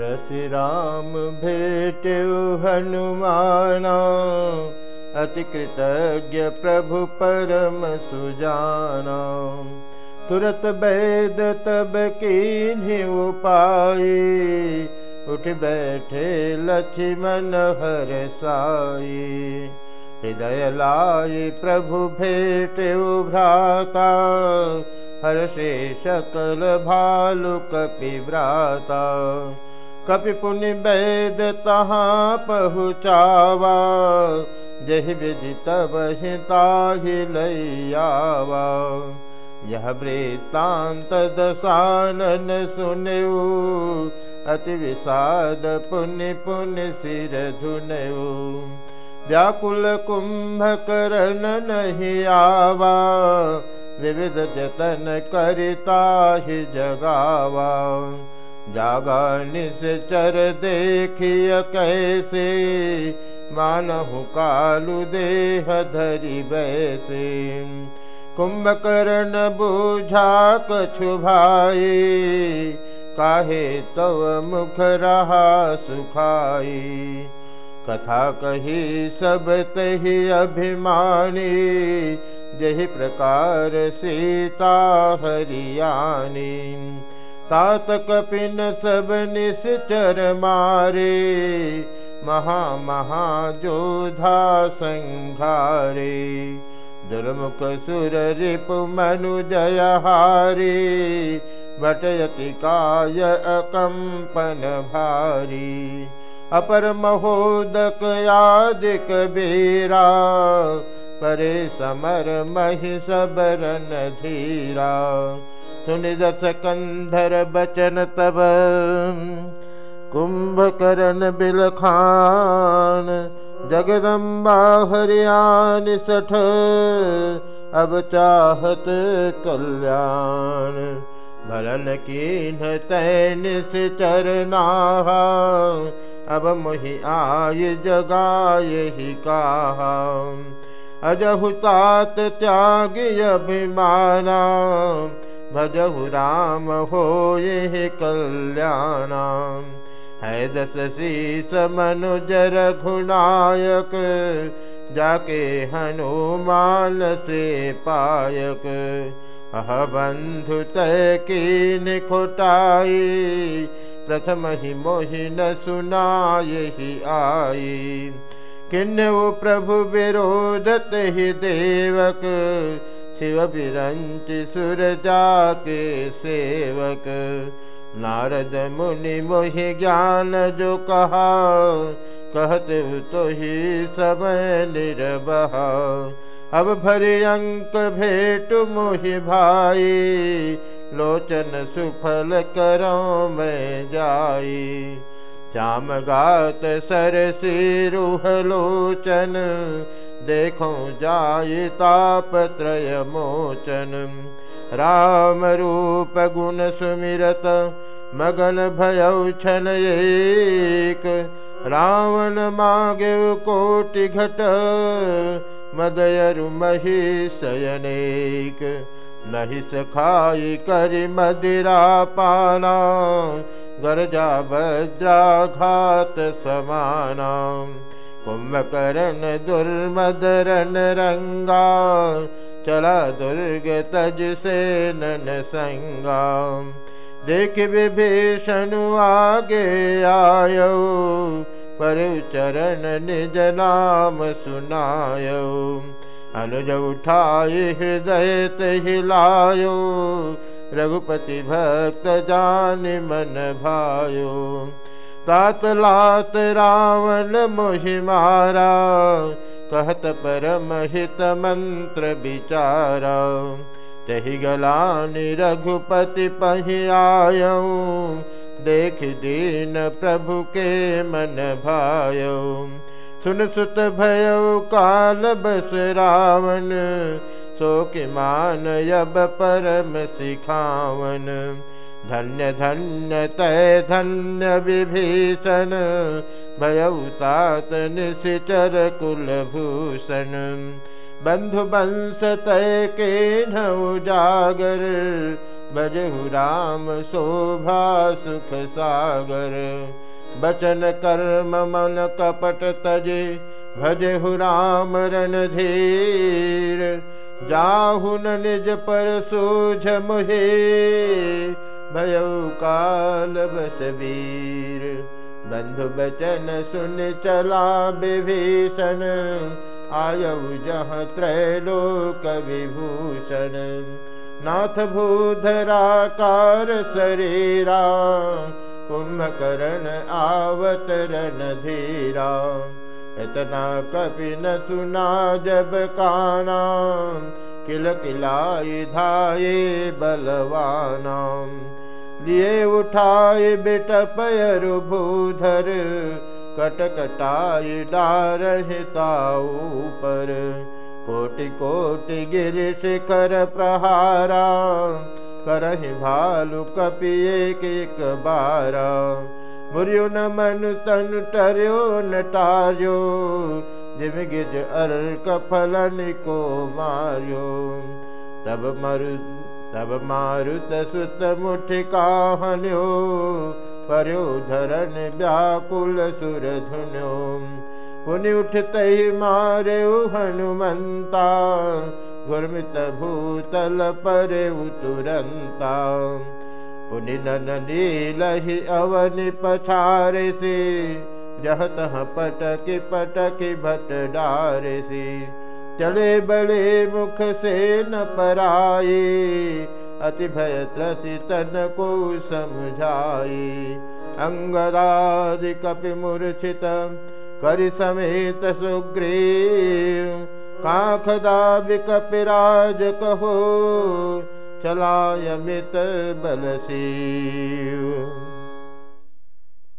हरसि राम भेट हनुमाना। अति कृतज्ञ प्रभु परम सुजाना। तुरत वैद तब की उपाय। उठ बैठे लक्ष्मण हर साई हृदय लाय प्रभु भेट भ्राता से सकल भालु कपि व्राता कपि पुण्य वैद तहाँ पहुँचावा जहि विधि तब हिताहि लैयावा। यह वृत्तांत दसानन सुनऊ, अति विषाद पुण्य पुण्य सिर धुनऊ। व्याकुल कुंभ करण नहीं आवा, विविध जतन करता ही जगावा। जागा चर देखिय कैसे? मानहु कालु देह धरि बैसे। कुंभकर्ण बुझा कछु भाई काहे तव मुख रहा सुखाई कथा कही सब तही अभिमानी, जही प्रकार सीता हरियाणी तात कपिन सब निश्चर मारे महा जोधा संघारे। दुर्मुख सुर रिपु मनु जय हारी भटयति काय अकंपन भारी। अपर महोदक यादिक बेरा परे समर महि सबरन धीरा। सुन दस कंधर बचन तब। कुंभकरण बिलखान। जगदम्बा हरियान सठ। अब चाहत कल्याण। भरन कीन तैन से चरना अब मुहि आय जगाय ही कहा। अजहुतात त्याग अभिमाना। भजहु राम हो ये कल्याणा। है दस शीस मनुजर घुनायक जाके हनुमान से पायक। अह बंधु तय की निखोटाई प्रथम ही मोहि न सुनाए ही आई। किन्न वो प्रभु विरोधत ही देवक, शिव बिरंच सुर जाके सेवक। नारद मुनि मोहि ज्ञान जो कहा, कहते तो ही सब निर्बहा अब भरी अंक भेट मोहि भाई, लोचन सुफल करो मैं जाई। चाम गात सर सिरुह लोचन देखो जाय ताप त्रय मोचन। राम रूप गुण सुमिरत मगन भय छन एक। रावण मागे कोटि घट मदयरु महिषयनेक महिष खाई करि मदिरा पाना गर्जा वज्राघात समाना। कुंभकर्ण दुर्मदरन रंगा, चला दुर्ग तज से नन संगा देख विभीषण आगे आयो पर चरण निज नाम सुनायो। अनुज उठाए हृदय हिलायो रघुपति भक्त जान मन भायो। तात लात रावण मोहि मारा, कहत परम हित मंत्र विचारा। तही गलानि रघुपति पहियायो देख दीन प्रभु के मन भायो। सुन सुत भय काल बस रावण सो कि मान यब परम सिखावन। धन्य धन्य तय धन्य विभीषण भयउतात निशर कुलभूषण। बंधुवंश तय के निशिचर भजहु राम शोभा सुख सागर। बचन कर्म मन कपट तजे, भजहु राम रणधीर। जाहुन निज पर सूझ मुहे भयउ काल बसवीर बंधु बचन सुन चला विभीषण, आयऊ जह त्रैलोक विभूषण। नाथ भूधराकार शरीरा कुंभकर्ण आवतरण धीरा इतना कपि न सुना जब काना। किल किलाई धाये बलवाना। लिए उठाए बिटपयरु भूधर। कटकटाई डारहिताऊ पर। कोटि कोटि गिर शिखर प्रहारा। करहि भालु कपि एक एक बारा। मुरियो न मन तन टर्यो न टार्यो। जिम गिज अर्क फलन को मार्यो। तब मरु, तब मारुत सुत मुठिकाहन्यो पर्यो धरन व्याकुल सुर धुन्यो। पुनि उठत ही मारे हनुमंता। गुरमित भूतल पर तुरंता। पुनि नन नील ही अवनि पछारे से जह तह पटक पटक भट डारे से चले बड़े मुख से न पराए अति भय त्रसी तन को समझाए अंगराज कपि मूर्छित, कर समेत सुग्रीव। काखदा कपिराज कहो चलायमित बलसी